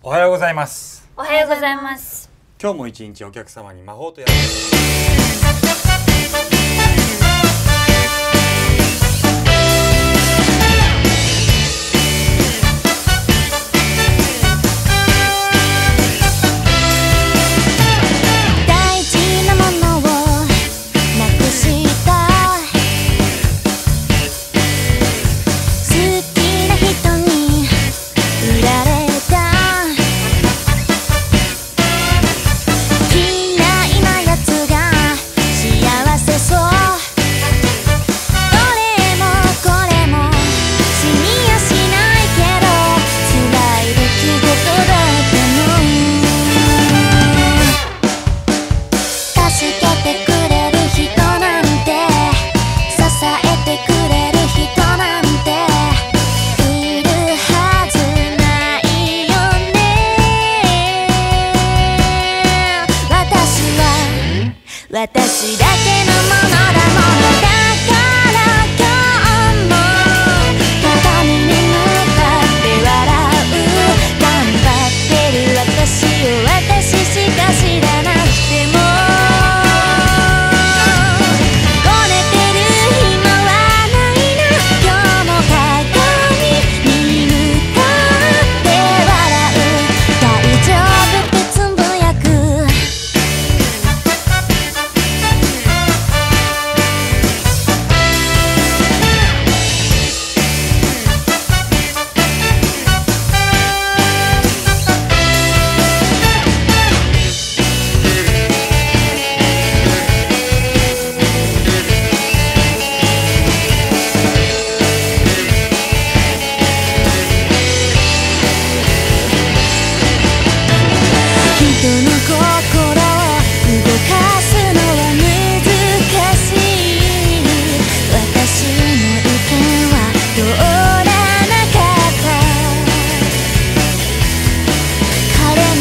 おはようございます。おはようございます。今日も一日お客様に魔法とや私だけのもの